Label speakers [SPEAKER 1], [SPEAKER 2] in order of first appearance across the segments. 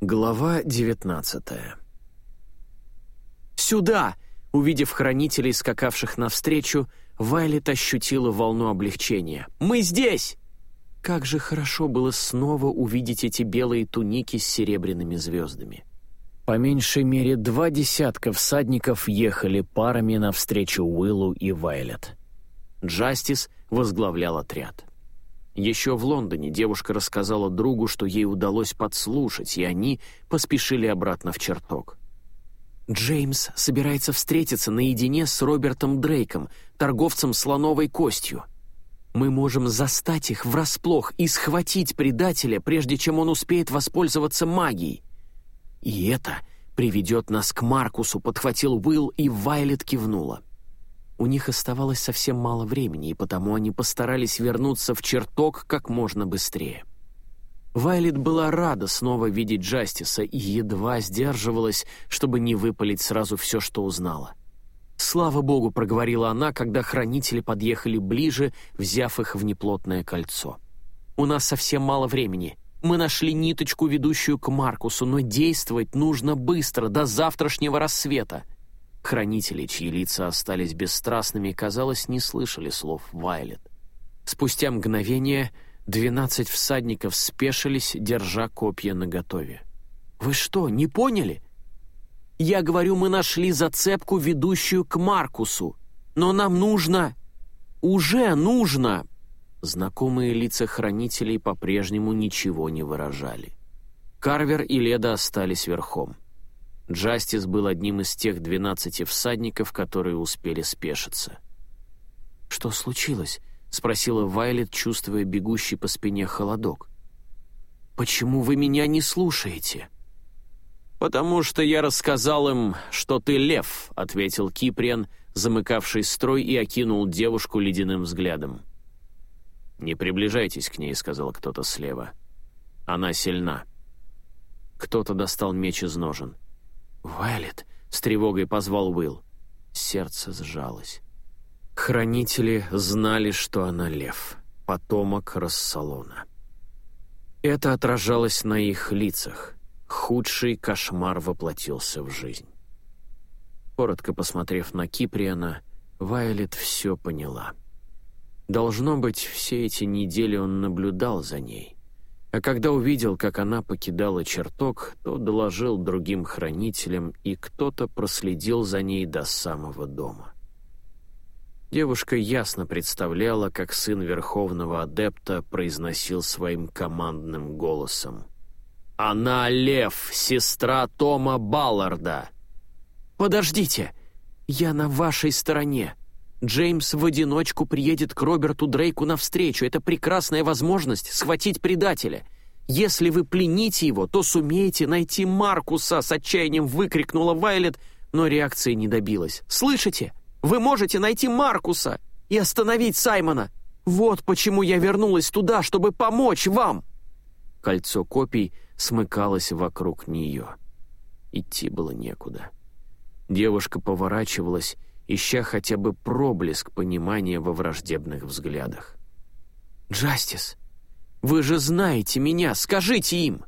[SPEAKER 1] Глава 19 «Сюда!» Увидев хранителей, скакавших навстречу, Вайлет ощутила волну облегчения. «Мы здесь!» Как же хорошо было снова увидеть эти белые туники с серебряными звездами. По меньшей мере два десятка всадников ехали парами навстречу Уиллу и Вайлет. Джастис возглавлял отряд. Еще в Лондоне девушка рассказала другу, что ей удалось подслушать, и они поспешили обратно в чертог. «Джеймс собирается встретиться наедине с Робертом Дрейком, торговцем слоновой костью. Мы можем застать их врасплох и схватить предателя, прежде чем он успеет воспользоваться магией. И это приведет нас к Маркусу», — подхватил Уилл, и Вайлет кивнула. У них оставалось совсем мало времени, и потому они постарались вернуться в чертог как можно быстрее. Вайлет была рада снова видеть Джастиса и едва сдерживалась, чтобы не выпалить сразу все, что узнала. «Слава богу», — проговорила она, когда хранители подъехали ближе, взяв их в неплотное кольцо. «У нас совсем мало времени. Мы нашли ниточку, ведущую к Маркусу, но действовать нужно быстро, до завтрашнего рассвета». Хранители, чьи лица остались бесстрастными, казалось, не слышали слов Вайлет. Спустя мгновение двенадцать всадников спешились, держа копья наготове. «Вы что, не поняли?» «Я говорю, мы нашли зацепку, ведущую к Маркусу. Но нам нужно... Уже нужно...» Знакомые лица хранителей по-прежнему ничего не выражали. Карвер и Леда остались верхом. Джастис был одним из тех двенадцати всадников, которые успели спешиться. «Что случилось?» — спросила Вайлет, чувствуя бегущий по спине холодок. «Почему вы меня не слушаете?» «Потому что я рассказал им, что ты лев», — ответил Киприан, замыкавший строй и окинул девушку ледяным взглядом. «Не приближайтесь к ней», — сказал кто-то слева. «Она сильна». Кто-то достал меч из ножен. «Вайлет!» — с тревогой позвал Уилл. Сердце сжалось. Хранители знали, что она лев, потомок Рассалона. Это отражалось на их лицах. Худший кошмар воплотился в жизнь. Коротко посмотрев на Киприана, Вайлет все поняла — Должно быть, все эти недели он наблюдал за ней. А когда увидел, как она покидала чертог, то доложил другим хранителям, и кто-то проследил за ней до самого дома. Девушка ясно представляла, как сын Верховного Адепта произносил своим командным голосом. «Она Лев, сестра Тома Балларда!» «Подождите! Я на вашей стороне!» Джеймс в одиночку приедет к Роберту Дрейку навстречу. Это прекрасная возможность схватить предателя. Если вы плените его, то сумеете найти Маркуса, с отчаянием выкрикнула Вайлет, но реакции не добилась. Слышите? Вы можете найти Маркуса и остановить Саймона. Вот почему я вернулась туда, чтобы помочь вам. Кольцо копий смыкалось вокруг нее. Идти было некуда. Девушка поворачивалась ища хотя бы проблеск понимания во враждебных взглядах. «Джастис, вы же знаете меня, скажите им!»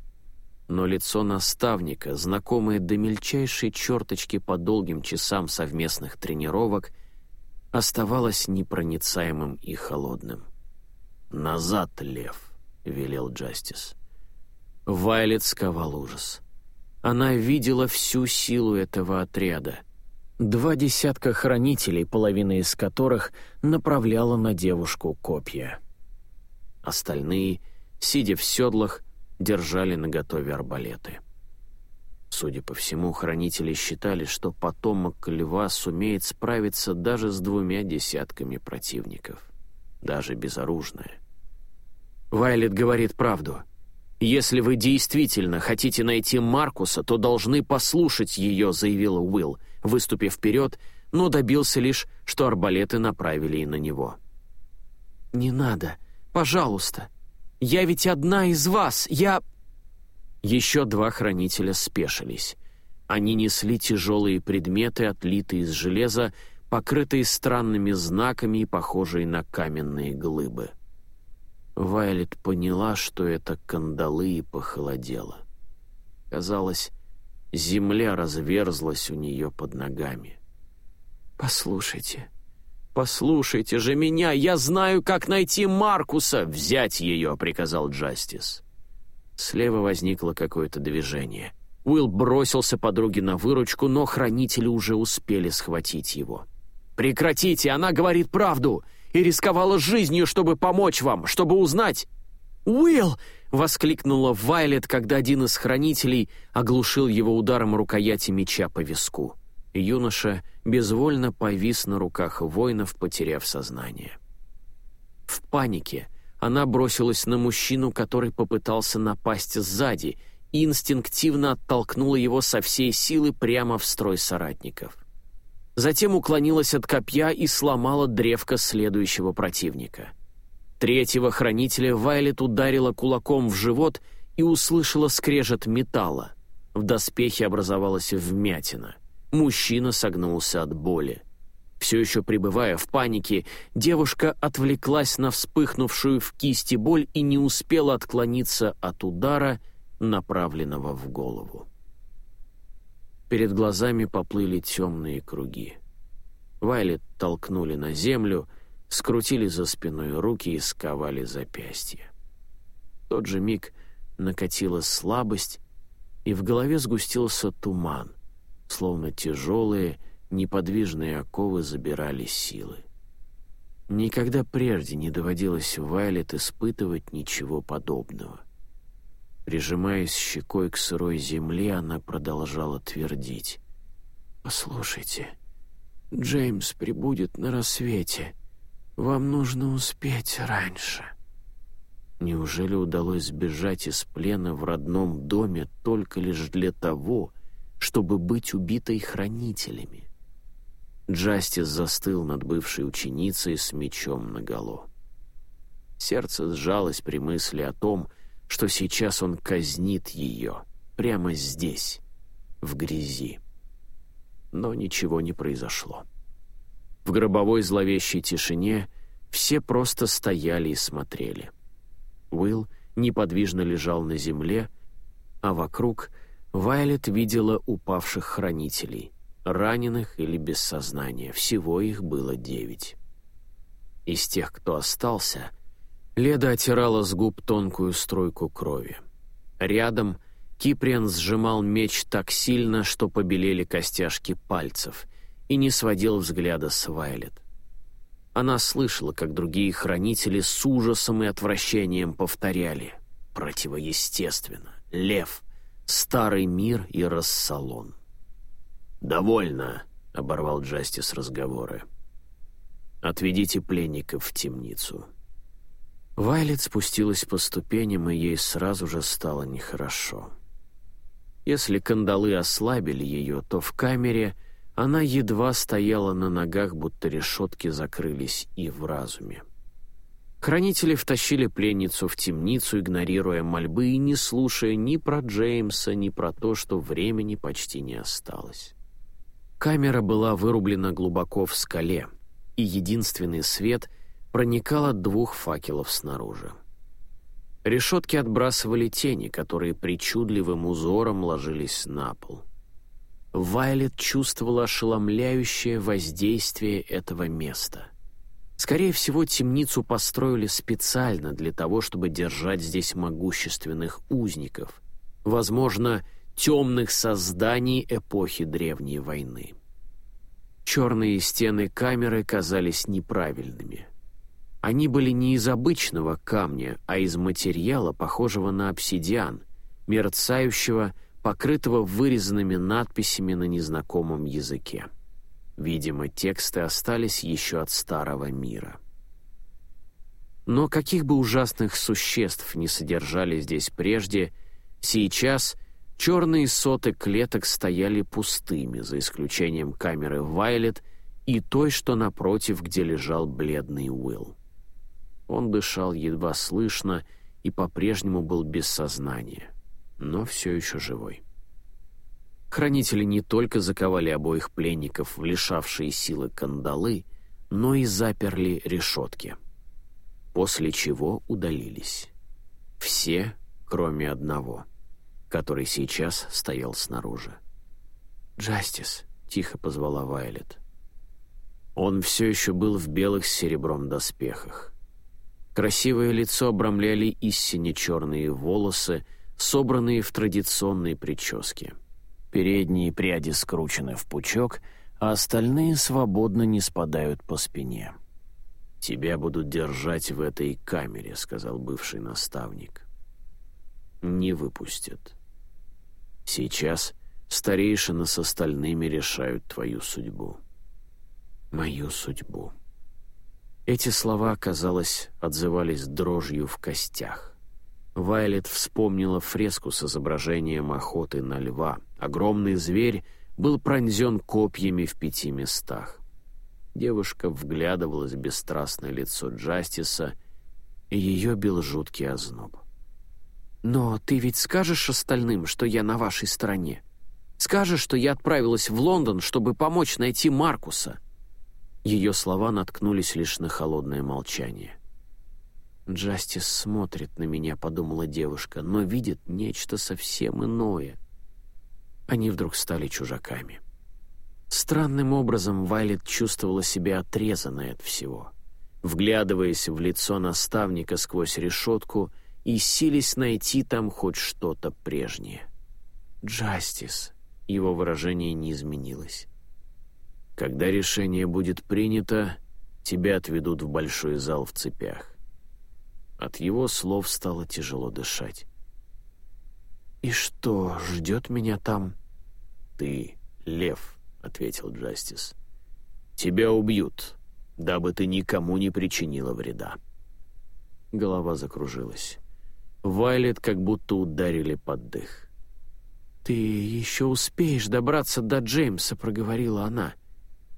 [SPEAKER 1] Но лицо наставника, знакомое до мельчайшей черточки по долгим часам совместных тренировок, оставалось непроницаемым и холодным. «Назад, лев!» — велел Джастис. Вайлет сковал ужас. Она видела всю силу этого отряда, Два десятка хранителей, половина из которых направляла на девушку копья. Остальные, сидя в седлах, держали наготове арбалеты. Судя по всему, хранители считали, что потомок льва сумеет справиться даже с двумя десятками противников, даже безоружная. Вайлет говорит правду. «Если вы действительно хотите найти Маркуса, то должны послушать ее», — заявила Уилл — выступив вперед, но добился лишь, что арбалеты направили и на него. «Не надо, пожалуйста. Я ведь одна из вас, я...» Еще два хранителя спешились. Они несли тяжелые предметы, отлитые из железа, покрытые странными знаками и похожие на каменные глыбы. Вайлет поняла, что это кандалы и похолодела. Казалось, земля разверзлась у нее под ногами. «Послушайте, послушайте же меня! Я знаю, как найти Маркуса!» «Взять ее!» — приказал Джастис. Слева возникло какое-то движение. Уилл бросился подруге на выручку, но хранители уже успели схватить его. «Прекратите! Она говорит правду! И рисковала жизнью, чтобы помочь вам, чтобы узнать...» «Уилл!» — воскликнула Вайлет, когда один из хранителей оглушил его ударом рукояти меча по виску. Юноша безвольно повис на руках воинов, потеряв сознание. В панике она бросилась на мужчину, который попытался напасть сзади, и инстинктивно оттолкнула его со всей силы прямо в строй соратников. Затем уклонилась от копья и сломала древко следующего противника. Третьего хранителя Вайлет ударила кулаком в живот и услышала скрежет металла. В доспехе образовалась вмятина. Мужчина согнулся от боли. Все еще пребывая в панике, девушка отвлеклась на вспыхнувшую в кисти боль и не успела отклониться от удара — направленного в голову. Перед глазами поплыли темные круги. Вайлет толкнули на землю, скрутили за спиной руки и сковали запястья. В тот же миг накатила слабость, и в голове сгустился туман, словно тяжелые, неподвижные оковы забирали силы. Никогда прежде не доводилось Вайлет испытывать ничего подобного. Прижимаясь щекой к сырой земле, она продолжала твердить. «Послушайте, Джеймс прибудет на рассвете. Вам нужно успеть раньше». Неужели удалось сбежать из плена в родном доме только лишь для того, чтобы быть убитой хранителями? Джастис застыл над бывшей ученицей с мечом наголо. Сердце сжалось при мысли о том, что сейчас он казнит ее прямо здесь, в грязи. Но ничего не произошло. В гробовой зловещей тишине все просто стояли и смотрели. Уилл неподвижно лежал на земле, а вокруг Вайлет видела упавших хранителей, раненых или без сознания. Всего их было девять. Из тех, кто остался — Леда отирала с губ тонкую струйку крови. Рядом Киприан сжимал меч так сильно, что побелели костяшки пальцев, и не сводил взгляда с Вайлет. Она слышала, как другие хранители с ужасом и отвращением повторяли «Противоестественно! Лев! Старый мир и рассалон!» «Довольно!» — оборвал Джастис разговоры. «Отведите пленников в темницу». Вайлет спустилась по ступеням, и ей сразу же стало нехорошо. Если кандалы ослабили ее, то в камере она едва стояла на ногах, будто решетки закрылись и в разуме. Хранители втащили пленницу в темницу, игнорируя мольбы и не слушая ни про Джеймса, ни про то, что времени почти не осталось. Камера была вырублена глубоко в скале, и единственный свет — проникал от двух факелов снаружи. Решетки отбрасывали тени, которые причудливым узором ложились на пол. Вайлет чувствовала ошеломляющее воздействие этого места. Скорее всего, темницу построили специально для того, чтобы держать здесь могущественных узников, возможно, темных созданий эпохи Древней войны. Черные стены камеры казались неправильными — они были не из обычного камня, а из материала, похожего на обсидиан, мерцающего, покрытого вырезанными надписями на незнакомом языке. Видимо, тексты остались еще от старого мира. Но каких бы ужасных существ не содержали здесь прежде, сейчас черные соты клеток стояли пустыми, за исключением камеры Вайлет и той, что напротив, где лежал бледный Уилл. Он дышал едва слышно и по-прежнему был без сознания, но все еще живой. Хранители не только заковали обоих пленников в лишавшие силы кандалы, но и заперли решетки. После чего удалились. Все, кроме одного. который сейчас стоял снаружи.
[SPEAKER 2] «Джастис», — тихо позвала Вайлет.
[SPEAKER 1] Он все еще был в белых с серебром доспехах. Красивое лицо обрамляли истине черные волосы, собранные в традиционной прическе. Передние пряди скручены в пучок, а остальные свободно не спадают по спине. «Тебя будут держать в этой камере», — сказал бывший наставник. «Не выпустят. Сейчас старейшины с остальными решают твою судьбу» мою судьбу. Эти слова, казалось, отзывались дрожью в костях. Вайлет вспомнила фреску с изображением охоты на льва. Огромный зверь был пронзен копьями в пяти местах. Девушка вглядывалась в бесстрастное лицо Джастиса, и ее бил жуткий озноб.
[SPEAKER 2] «Но ты ведь скажешь остальным, что я на вашей стороне? Скажешь, что я отправилась в Лондон, чтобы помочь найти Маркуса?»
[SPEAKER 1] Ее слова наткнулись лишь на холодное молчание.
[SPEAKER 2] «Джастис смотрит на меня», — подумала девушка, «но видит нечто совсем иное».
[SPEAKER 1] Они вдруг стали чужаками. Странным образом Вайлет чувствовала себя отрезанной от всего. Вглядываясь в лицо наставника сквозь решетку и сились найти там хоть что-то прежнее.
[SPEAKER 2] «Джастис», —
[SPEAKER 1] его выражение не изменилось. Когда решение будет принято, тебя отведут в большой зал в цепях. От его слов стало тяжело дышать.
[SPEAKER 2] «И что ждет меня там?»
[SPEAKER 1] «Ты лев», — ответил Джастис. «Тебя убьют, дабы ты никому не причинила вреда». Голова закружилась. Вайлет как будто ударили под дых.
[SPEAKER 2] «Ты еще успеешь добраться до Джеймса», — проговорила она. —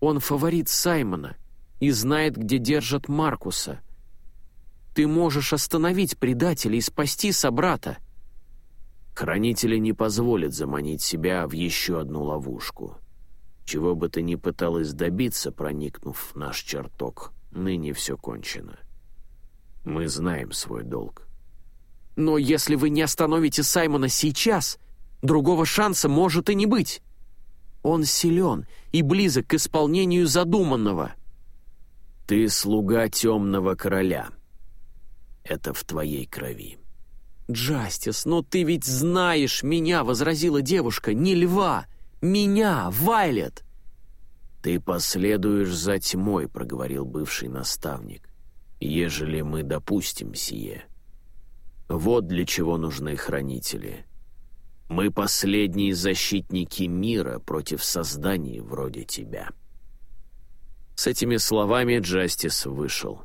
[SPEAKER 2] он фаворит Саймона и знает, где держат Маркуса. Ты можешь остановить предателя и спасти собрата».
[SPEAKER 1] Хранители не позволят заманить себя в еще одну ловушку. Чего бы ты ни пыталась добиться, проникнув в наш чертог, ныне все кончено. Мы знаем свой долг.
[SPEAKER 2] Но если вы не остановите Саймона сейчас, другого шанса может и не быть. Он силен и близок к исполнению задуманного.
[SPEAKER 1] Ты слуга темного короля. Это в твоей крови.
[SPEAKER 2] «Джастис, но ты ведь знаешь меня!» — возразила девушка. «Не льва! Меня, Вайлет!»
[SPEAKER 1] «Ты последуешь за тьмой», — проговорил бывший наставник, «ежели мы допустим сие. Вот для чего нужны хранители. Мы последние защитники мира против созданий вроде тебя». С этими словами Джастис вышел.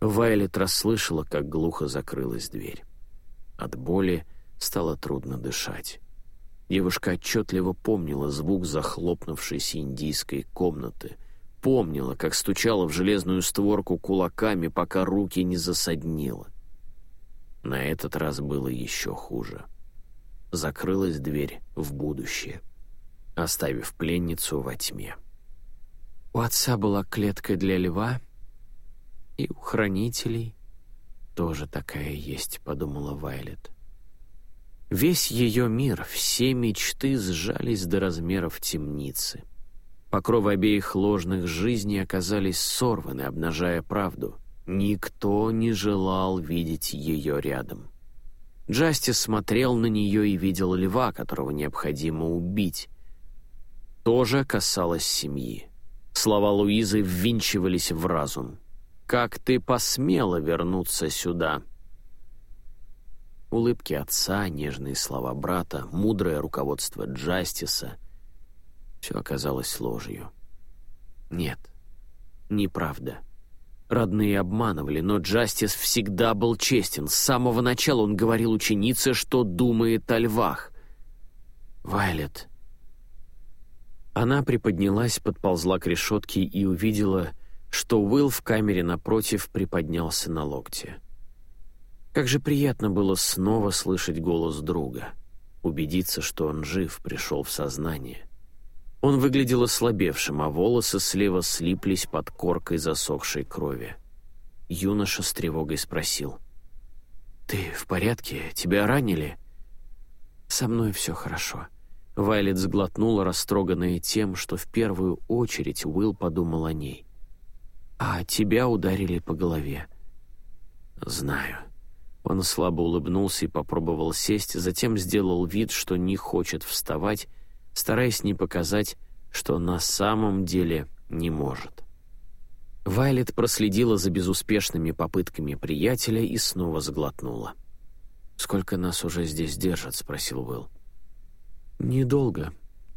[SPEAKER 1] Вайлет расслышала, как глухо закрылась дверь. От боли стало трудно дышать. Девушка отчетливо помнила звук захлопнувшейся индийской комнаты, помнила, как стучала в железную створку кулаками, пока руки не засаднило. На этот раз было еще хуже. — закрылась дверь в будущее, оставив пленницу во тьме.
[SPEAKER 2] У отца была клетка для льва, и у хранителей тоже такая есть, подумала Вайлет. Весь ее мир, все мечты сжались до размеров темницы. Покровы обеих ложных жизней оказались сорваны, обнажая правду. Никто не желал видеть ее рядом. Джастис смотрел на нее и видел льва, которого необходимо убить. Тоже касалось семьи. Слова Луизы ввинчивались в разум. «Как ты посмела вернуться сюда?» Улыбки отца, нежные слова брата, мудрое руководство Джастиса — все оказалось ложью. Нет, неправда. Родные обманывали, но Джастис всегда был честен. С самого начала он говорил ученице, что думает о львах. «Вайлет». Она приподнялась, подползла к решетке и увидела, что Уилл в камере напротив приподнялся на локте. Как же приятно было снова слышать голос друга, убедиться, что он жив, пришел в сознание. Он выглядел ослабевшим, а волосы слева слиплись под коркой засохшей крови. Юноша с тревогой спросил. «Ты в порядке? Тебя ранили?»
[SPEAKER 1] «Со мной все хорошо». Вайлет сглотнула, растроганная тем, что в первую очередь Уилл подумал о ней. «А тебя ударили по голове». «Знаю». Он слабо улыбнулся и попробовал сесть, затем сделал вид, что не хочет вставать, стараясь не показать, что на самом деле не может. Вайлет проследила за безуспешными попытками приятеля и снова заглотнула. «Сколько нас уже здесь держат?» — спросил Уилл. «Недолго.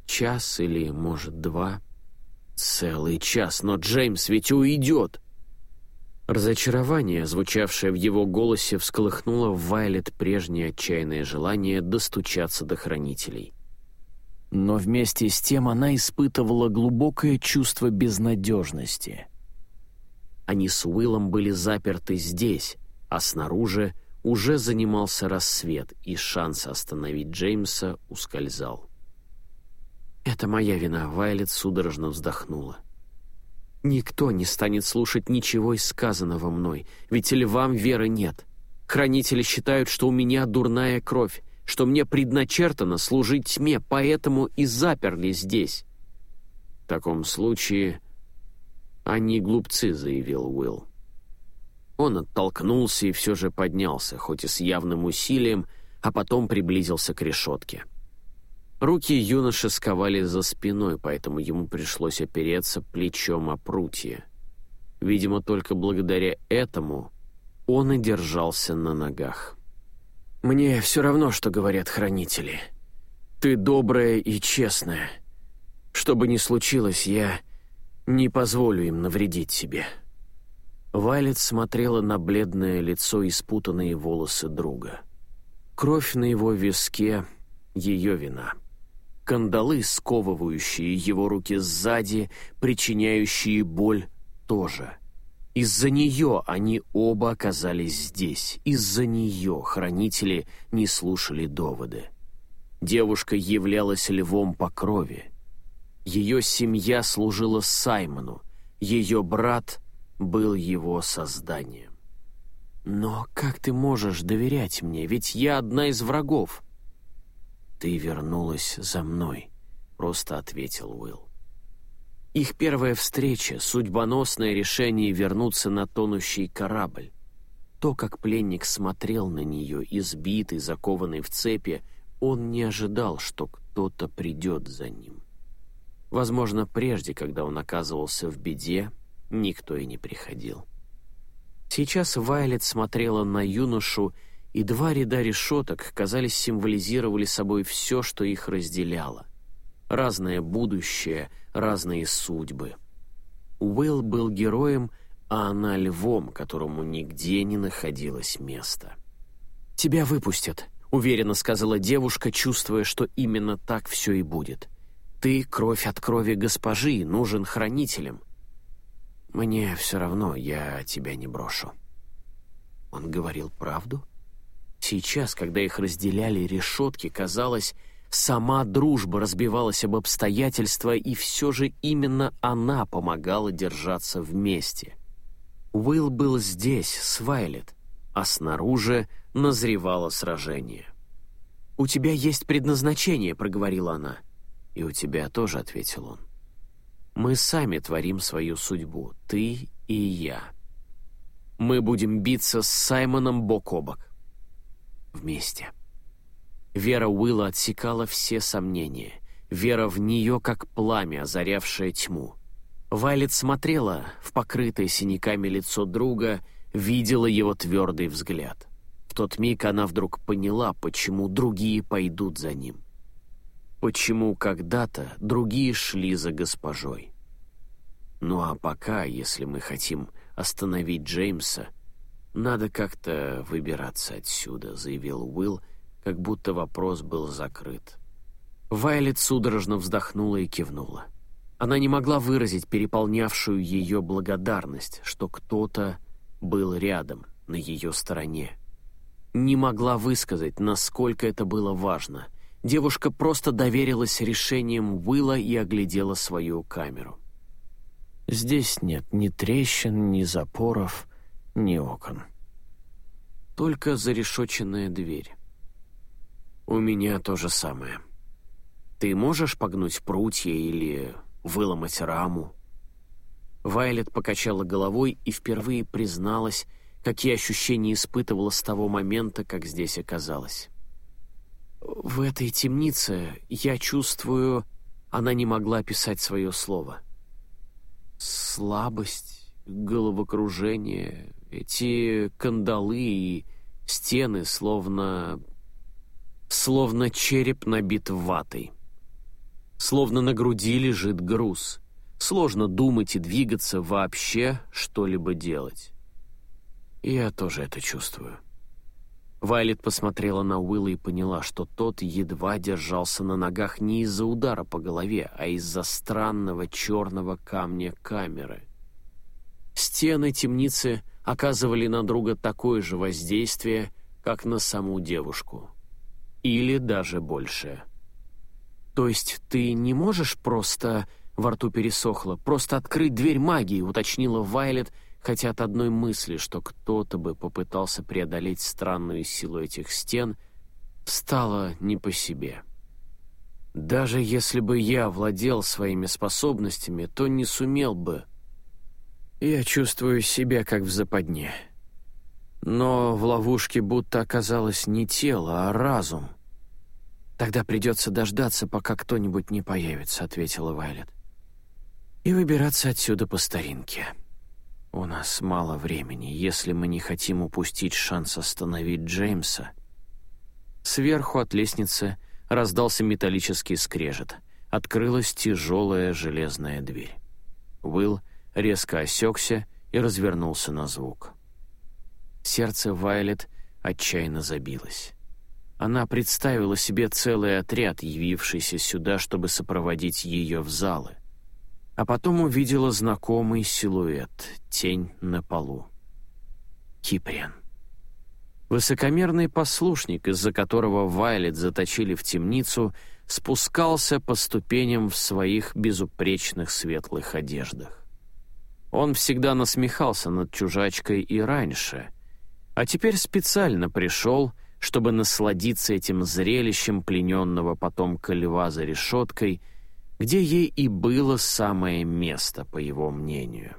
[SPEAKER 1] Час или, может, два». «Целый час, но Джеймс ведь уйдет!» Разочарование, звучавшее в его голосе, всколыхнуло в Вайлет прежнее отчаянное желание достучаться до хранителей. Но вместе с тем она испытывала глубокое чувство безнадежности. Они с Уиллом были заперты здесь, а снаружи уже занимался рассвет, и шанс остановить Джеймса ускользал. «Это моя вина», — Вайлет судорожно вздохнула. «Никто не станет слушать ничего из сказанного мной, ведь львам веры нет. Хранители считают, что у меня дурная кровь, что мне предначертано служить тьме, поэтому и заперли здесь». «В таком случае они глупцы», — заявил Уилл. Он оттолкнулся и все же поднялся, хоть и с явным усилием, а потом приблизился к решетке. Руки юноши сковали за спиной, поэтому ему пришлось опереться плечом о прутье. Видимо, только благодаря этому он и держался на ногах. «Мне все равно, что говорят хранители. Ты добрая и честная. Что бы ни случилось, я не позволю им навредить себе». Вайлет смотрела на бледное лицо и спутанные волосы друга. Кровь на его виске — ее вина. Кандалы, сковывающие его руки сзади, причиняющие боль, тоже. Из-за нее они оба оказались здесь. Из-за нее хранители не слушали доводы. Девушка являлась львом по крови. Ее семья служила Саймону, ее брат был его созданием. «Но как ты можешь доверять мне, ведь я одна из врагов?» «Ты вернулась за мной», — просто ответил Уилл. Их первая встреча — судьбоносное решение вернуться на тонущий корабль. То, как пленник смотрел на нее, избитый, закованный в цепи, он не ожидал, что кто-то придет за ним. Возможно, прежде, когда он оказывался в беде, никто и не приходил. Сейчас Вайлет смотрела на юношу, и два ряда решеток, казались, символизировали собой все, что их разделяло. Разное будущее, разные судьбы. Уилл был героем, а она львом, которому нигде не находилось места. «Тебя выпустят», — уверенно сказала девушка, чувствуя, что именно так все и будет. «Ты — кровь от крови госпожи, нужен хранителем. «Мне все равно, я тебя не брошу». Он говорил правду? Сейчас, когда их разделяли решетки, казалось, сама дружба разбивалась об обстоятельства, и все же именно она помогала держаться вместе. Уилл был здесь, с Вайлет, а снаружи назревало сражение. «У тебя есть предназначение», — проговорила она. «И у тебя тоже», — ответил он. Мы сами творим свою судьбу, ты и я. Мы будем биться с Саймоном бок о бок. Вместе. Вера Уилла отсекала все сомнения. Вера в нее, как пламя, озарявшее тьму. Вайлет смотрела в покрытое синяками лицо друга, видела его твердый взгляд. В тот миг она вдруг поняла, почему другие пойдут за ним почему когда-то другие шли за госпожой. Ну а пока, если мы хотим остановить Джеймса, надо как-то выбираться отсюда, заявил Уилл, как будто вопрос был закрыт. Вайлет судорожно вздохнула и кивнула. Она не могла выразить переполнявшую ее благодарность, что кто-то был рядом, на ее стороне. Не могла высказать, насколько это было важно — девушка просто доверилась решениям Уилла и оглядела свою камеру. Здесь нет ни трещин, ни запоров, ни окон. Только зарешоченная дверь.
[SPEAKER 2] «У меня то же самое. Ты можешь погнуть прутья или выломать раму?» Вайлет покачала головой и впервые призналась, какие ощущения испытывала с того момента, как здесь оказалась. «В этой темнице я чувствую...» Она не могла писать свое слово. «Слабость, головокружение, эти кандалы и стены словно... словно череп набит ватой. Словно на груди лежит груз. Сложно думать и двигаться вообще, что-либо делать. Я тоже это чувствую». Вайлет посмотрела на Уилла и поняла, что тот едва держался на ногах не из-за удара по голове, а из-за странного черного камня камеры. Стены темницы оказывали на друга такое же воздействие, как на саму девушку. Или даже большее. «То есть ты не можешь просто...» — во рту пересохло. «Просто открыть дверь магии», — уточнила Вайлет — хотя от одной мысли, что кто-то бы попытался преодолеть странную силу этих стен, стало не по себе. Даже если бы я владел своими способностями, то не сумел бы. Я чувствую себя как в западне. Но в ловушке будто оказалось не тело, а разум. «Тогда придется дождаться, пока кто-нибудь не появится», — ответила Вайлет. «И выбираться отсюда по старинке». «У нас мало времени, если мы не хотим упустить шанс остановить Джеймса». Сверху от лестницы раздался металлический скрежет. Открылась тяжелая железная дверь. Уилл резко осекся и развернулся на звук. Сердце Вайлет отчаянно забилось. Она представила себе целый отряд, явившийся сюда, чтобы сопроводить ее в залы а потом увидела знакомый силуэт, тень на полу. Киприан. Высокомерный послушник, из-за которого Вайлет заточили в темницу, спускался по ступеням в своих безупречных светлых одеждах. Он всегда насмехался над чужачкой и раньше, а теперь специально пришел, чтобы насладиться этим зрелищем плененного потомка льва за решеткой — где ей и было самое место, по его мнению.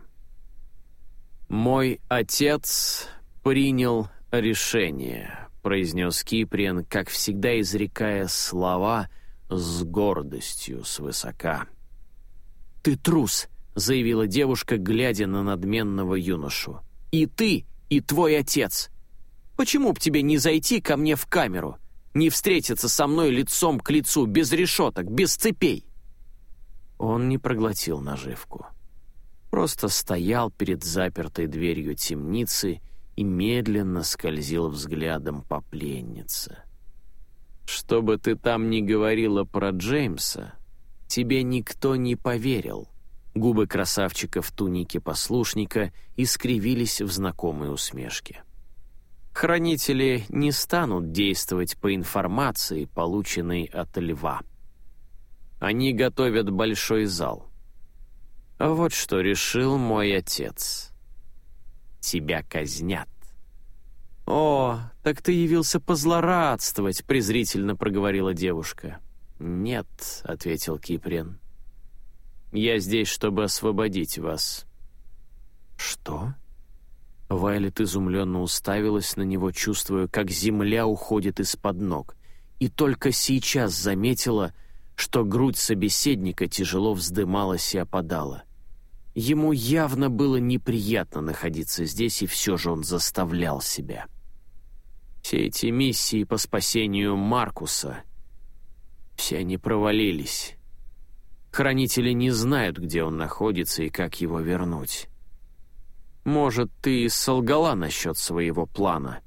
[SPEAKER 2] «Мой отец принял решение», — произнес Киприан, как всегда изрекая слова с гордостью свысока. «Ты трус», — заявила девушка, глядя на надменного юношу. «И ты, и твой отец. Почему б тебе не зайти ко мне в камеру, не встретиться со мной лицом к лицу, без решеток, без цепей?» Он не проглотил наживку. Просто стоял перед запертой дверью темницы и медленно скользил взглядом по пленнице. «Что бы ты там ни говорила про Джеймса, тебе никто не поверил». Губы красавчика в тунике послушника искривились в знакомой усмешке. Хранители не станут действовать по информации, полученной от льва. Они готовят большой зал. Вот что решил мой отец. Тебя казнят. «О, так ты явился позлорадствовать», — презрительно проговорила девушка. «Нет», — ответил Киприн. «Я здесь, чтобы освободить вас». «Что?» Вайлет изумленно уставилась на него, чувствуя, как земля уходит из-под ног, и только сейчас заметила — что грудь собеседника тяжело вздымалась и опадала. Ему явно было неприятно находиться здесь, и все же он заставлял себя. Все эти миссии по спасению Маркуса, все они провалились. Хранители не знают, где он находится и как его вернуть. Может, ты солгала насчет своего плана?»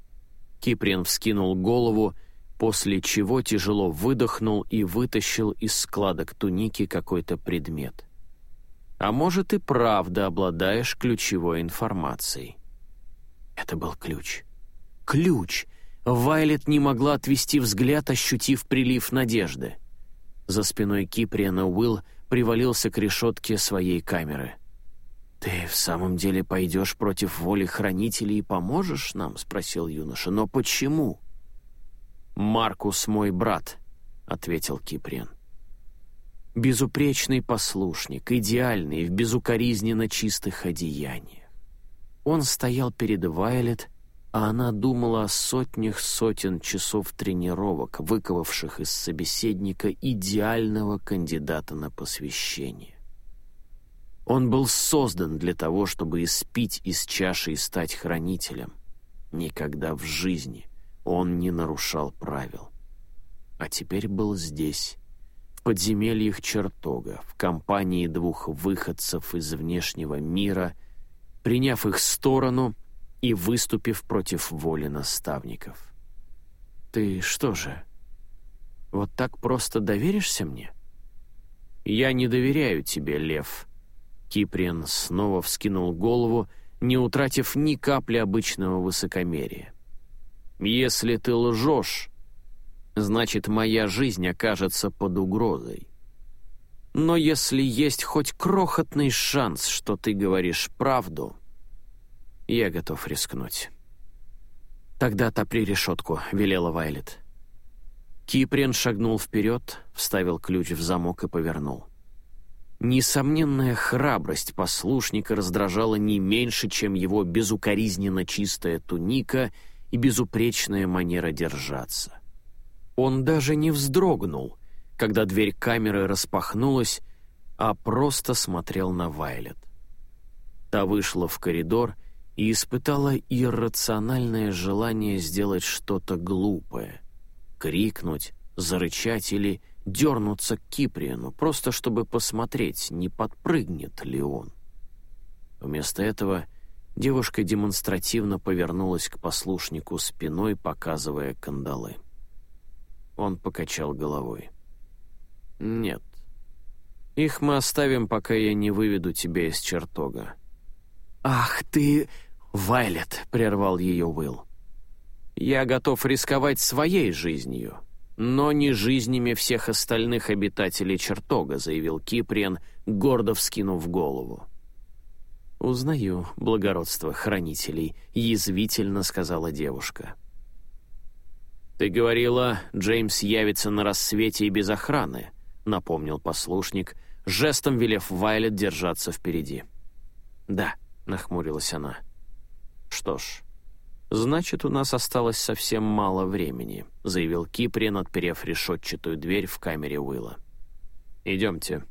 [SPEAKER 2] Киприн вскинул голову после чего тяжело выдохнул и вытащил из складок туники какой-то предмет. А может, и правда обладаешь ключевой информацией. Это был ключ. Ключ! Вайлет не могла отвести взгляд, ощутив прилив надежды. За спиной Киприана Уилл привалился к решетке своей камеры. «Ты в самом деле пойдешь против воли хранителей и поможешь нам?» — спросил юноша. «Но почему?»
[SPEAKER 1] «Маркус мой брат», — ответил Киприан. Безупречный послушник, идеальный, в безукоризненно чистых одеяниях. Он стоял перед Вайлет, а она думала о сотнях сотен часов тренировок, выковавших из собеседника идеального кандидата на посвящение. Он был создан для того, чтобы испить из чаши и стать хранителем. Никогда в жизни он не нарушал правил. А теперь был здесь, в подземельях чертога, в компании двух выходцев из внешнего мира, приняв их сторону и выступив против воли наставников. «Ты что же, вот так просто доверишься мне?» «Я не доверяю тебе, Лев», Киприан снова вскинул голову, не утратив ни капли обычного высокомерия. «Если ты лжешь, значит, моя жизнь окажется под угрозой. Но если есть хоть крохотный шанс, что ты говоришь правду, я готов рискнуть». «Тогда топри решетку», — велела Вайлет. Киприан шагнул вперед, вставил ключ в замок и повернул. Несомненная храбрость послушника раздражала не меньше, чем его безукоризненно чистая туника и безупречная манера держаться. Он даже не вздрогнул, когда дверь камеры распахнулась, а просто смотрел на Вайлет. Та вышла в коридор и испытала иррациональное желание сделать что-то глупое — крикнуть, зарычать или дернуться к Киприану, просто чтобы посмотреть, не подпрыгнет ли он. Вместо этого девушка демонстративно повернулась к послушнику спиной, показывая кандалы. Он покачал головой. «Нет. Их мы оставим, пока я не выведу тебя из чертога». «Ах ты, Вайлет!» — прервал ее Уилл. «Я готов рисковать своей жизнью, но не жизнями всех остальных обитателей чертога», — заявил Киприан, гордо вскинув голову. «Узнаю благородство хранителей», — язвительно сказала девушка. «Ты говорила, Джеймс явится на рассвете и без охраны», — напомнил послушник, жестом велев Вайлет держаться впереди. «Да», — нахмурилась она. «Что ж, «Значит, у нас осталось совсем мало времени», — заявил Киприан, отперев решетчатую дверь в камере Уилла. «Идемте».